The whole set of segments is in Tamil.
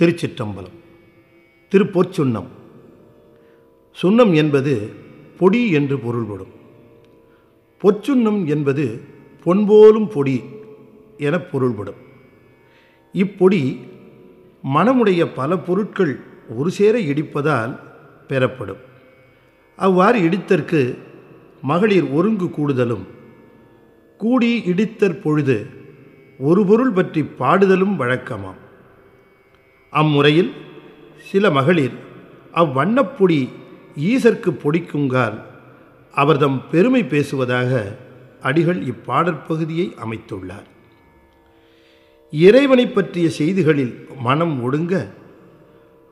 திருச்சிற்றம்பலம் திருப்பொற்சுன்னம். சுண்ணம் என்பது பொடி என்று பொருள்படும். பொற்சுண்ணம் என்பது பொன்போலும் பொடி என பொருள்படும். இப்பொடி மனமுடைய பல பொருட்கள் ஒரு சேர இடிப்பதால் பெறப்படும். அவ்வாறு இடித்தற்கு மகளிர் ஒருங்கு கூடுதலும் கூடி இடித்தற் பொழுது ஒரு பொருள் பற்றி பாடுதலும் வழக்கமாம். அம்முறையில் சில மகளிர் அவ்வண்ணப்பொடி ஈசர்க்கு பொடிக்குங்கால் அவர்தம் பெருமை பேசுவதாக அடிகள் இப்பாடற்பகுதியை அமைத்துள்ளார். இறைவனை பற்றிய செய்திகளில் மனம் ஒடுங்க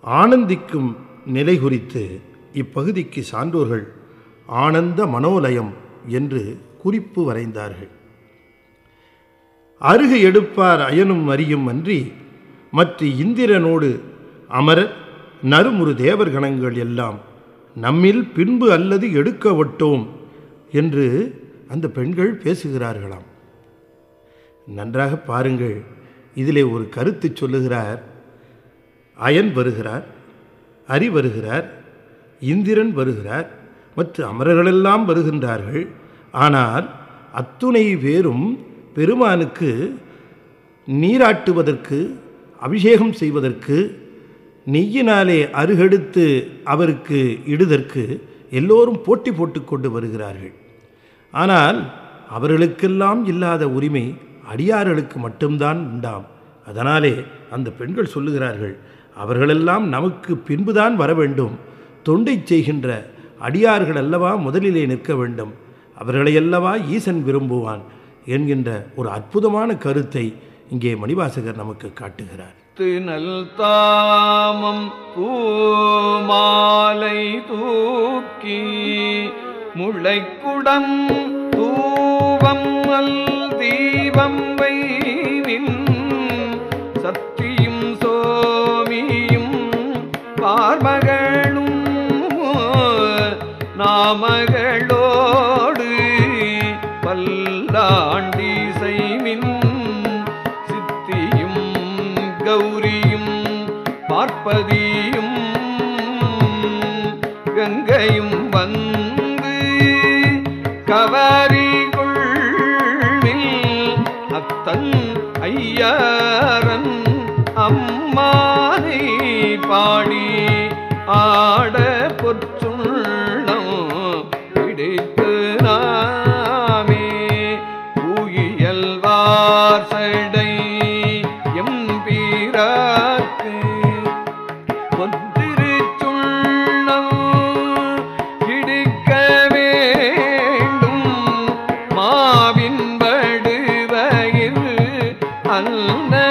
ஆனந்திக்கும் நிலை குறித்து இப்பகுதிக்கு சான்றோர்கள் ஆனந்த மனோலயம் என்று குறிப்பு வரைந்தார்கள். அருகு எடுப்பார் அயனும் அறியும் அன்றி மற்ற இந்திரனோடு அமரர் நறுமுறு தேவர்கணங்கள் எல்லாம் நம்மில் பின்பு அல்லது எடுக்கவட்டோம் என்று அந்த பெண்கள் பேசுகிறார்களாம். நன்றாக பாருங்கள் இதிலே ஒரு கருத்து சொல்லுகிறார். அயன் வருகிறார் அரி வருகிறார் இந்திரன் வருகிறார் மற்ற அமரர்களெல்லாம் வருகின்றார்கள். ஆனால் அத்துணை பேரும் பெருமானுக்கு நீராட்டுவதற்கு அபிஷேகம் செய்வதற்கு நெய்யினாலே அருகெடுத்து அவருக்கு இடுதற்கு எல்லோரும் போட்டி போட்டுக்கொண்டு வருகிறார்கள். ஆனால் அவர்களுக்கெல்லாம் இல்லாத உரிமை அடியார்களுக்கு மட்டும்தான் உண்டாம். அதனாலே அந்த பெண்கள் சொல்லுகிறார்கள் அவர்களெல்லாம் நமக்கு பின்புதான் வர வேண்டும். தொண்டை செய்கின்ற அடியார்கள் அல்லவா முதலிலே நிற்க வேண்டும். அவர்களையல்லவா ஈசன் விரும்புவான்? என்கின்ற ஒரு அற்புதமான கருத்தை இங்கே மணிவாசகர் நமக்கு காட்டுகிறார். நல் தாமம் பூமாலை தூக்கி முளைக்குடம் தூவம் அல் தீபம் வைவின் சத்தியும் சோமியும் பார்மகளும் நாமகளோடு பல்லாண்டு பார்ப்பதியும் கங்கையும் வந்து கவரி கொள்வில் அத்தன் ஐயாரன் அம்மானை பாடி ஆட பொற்றுள்ளம் அல்ல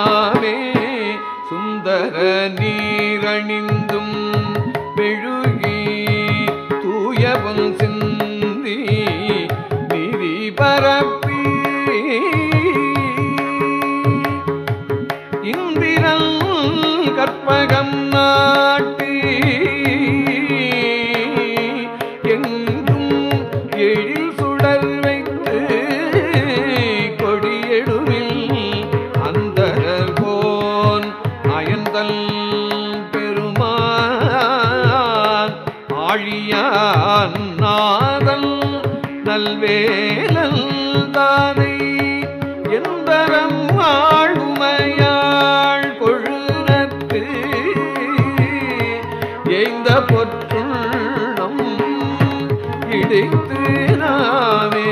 நாமே சுந்தர நீரணிந்தும் பெழுகி தூயவன் சிந்தி நிதி பரப்பி. இந்திரன் கற்பகம் நாள் ஆழியான் நாதல் நல்வேலல் தானை எந்தரம் ஆளுமையாள் கொழுனத்து எய்ந்த பொற்றுள்ளம் இடித்து நாமே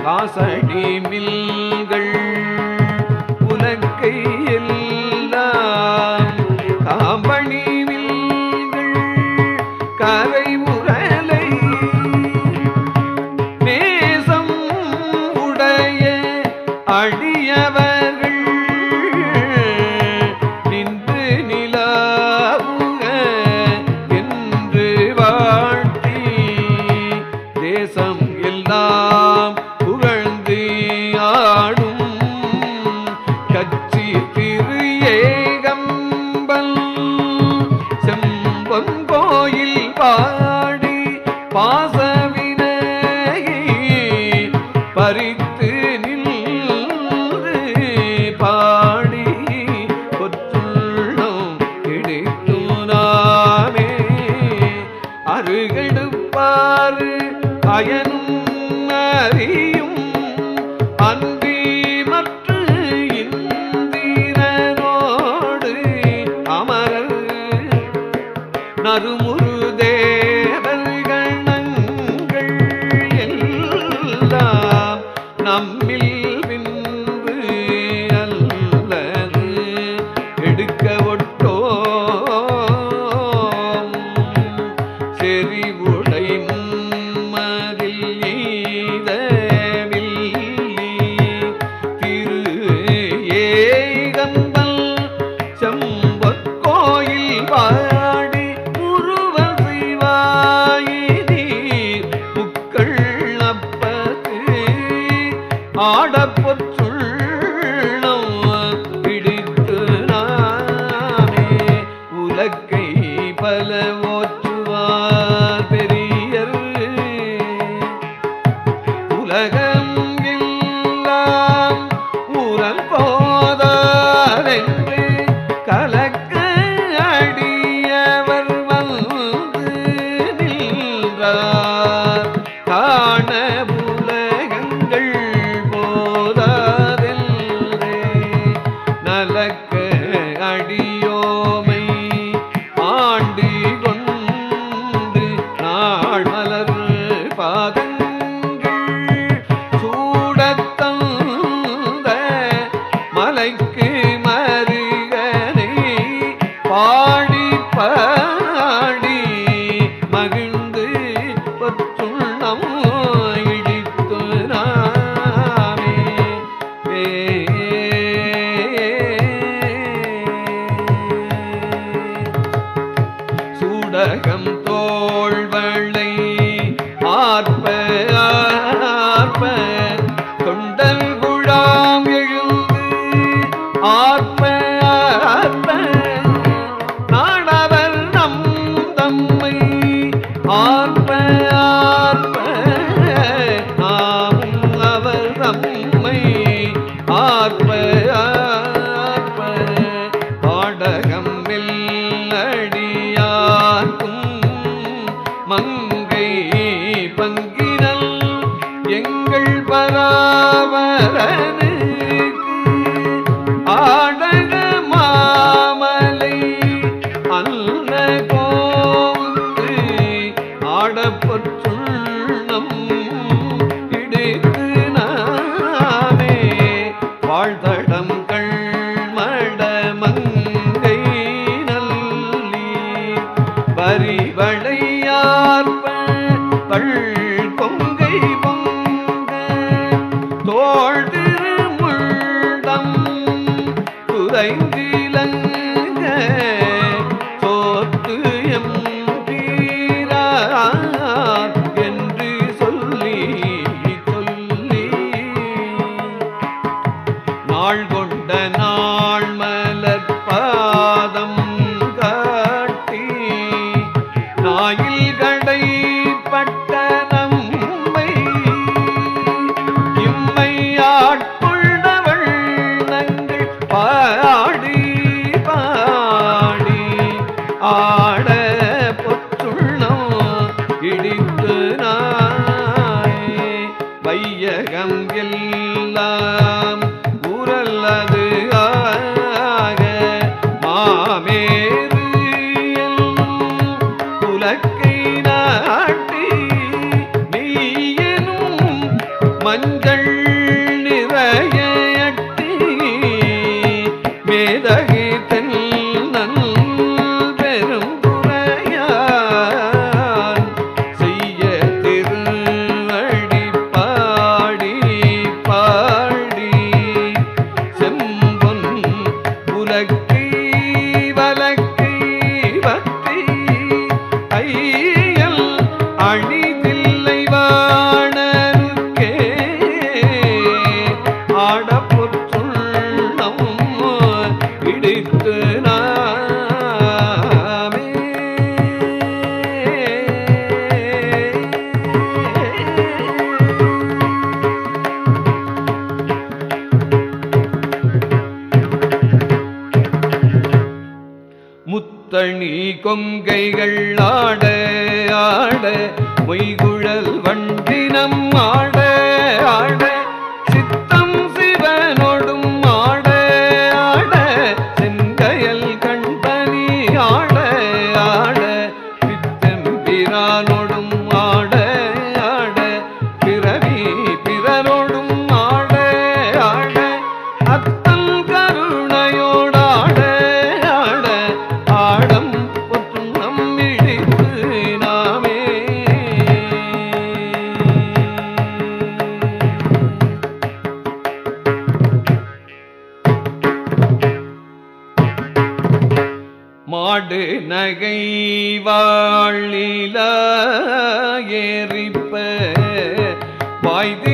காசடி மில்கள் எடுப்பாறு அயனும் அறியும் அன்பி மற்ற இந்திரனோடு அமரர் நறுமு திகம்பன் காண பராமர அடைந்து வையகம் எல்லாம் உரல்லது Marnie. வாழில ஏறிப்ப வாய்தி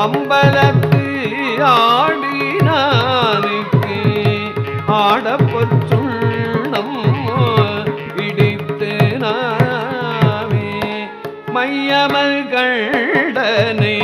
அம்பலத்து ஆடினானுக்கு ஆடப்பொற்றுள்ளம் இடித்து நாமே மையமல் கண்டனை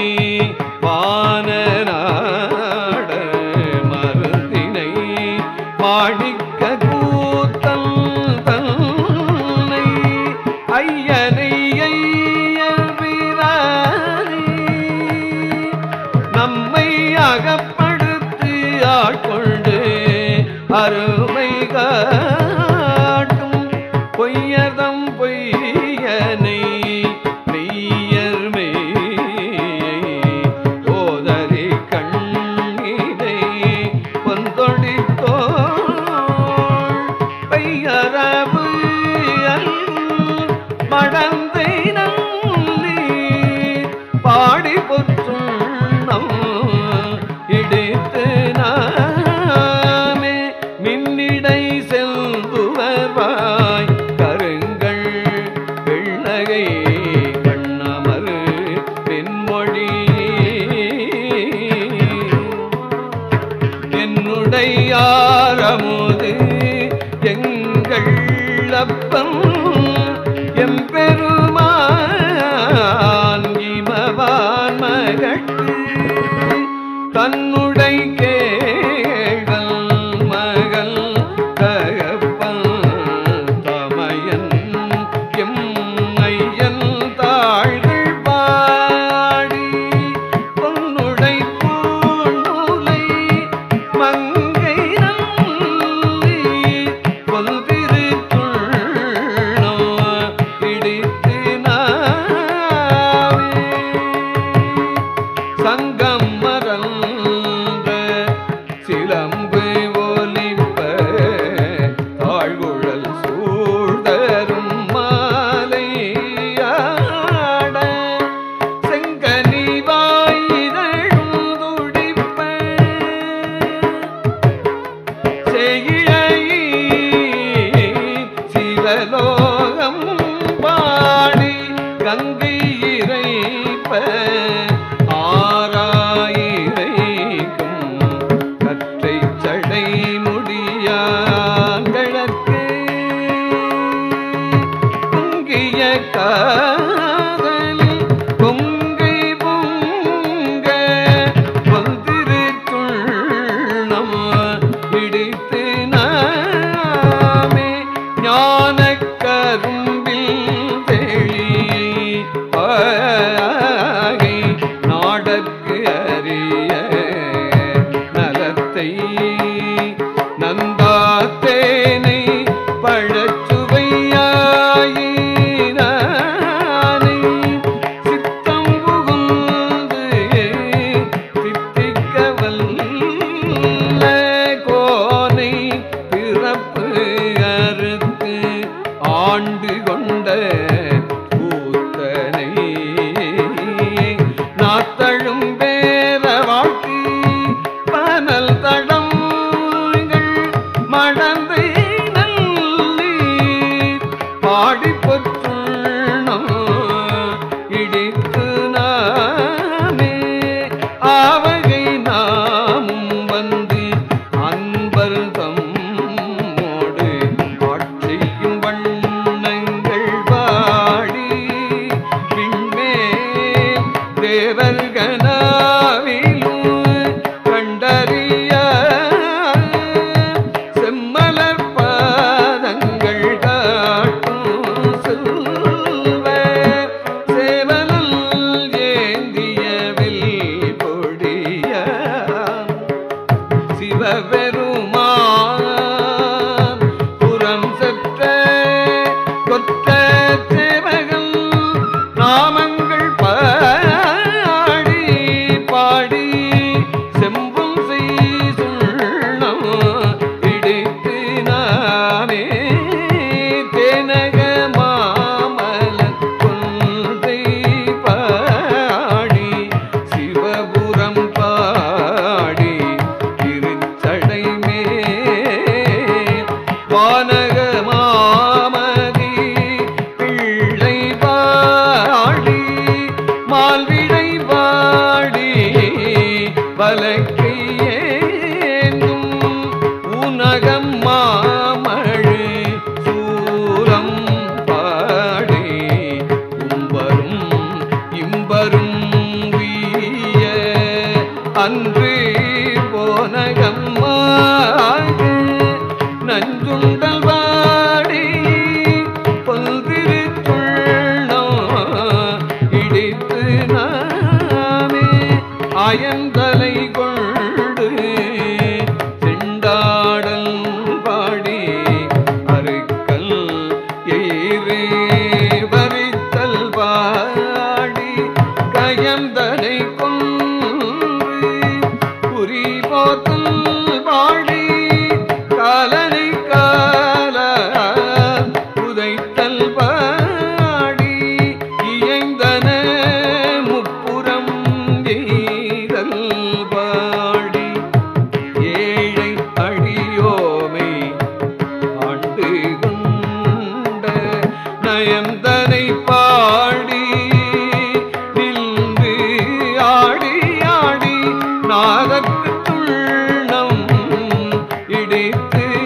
இடித்து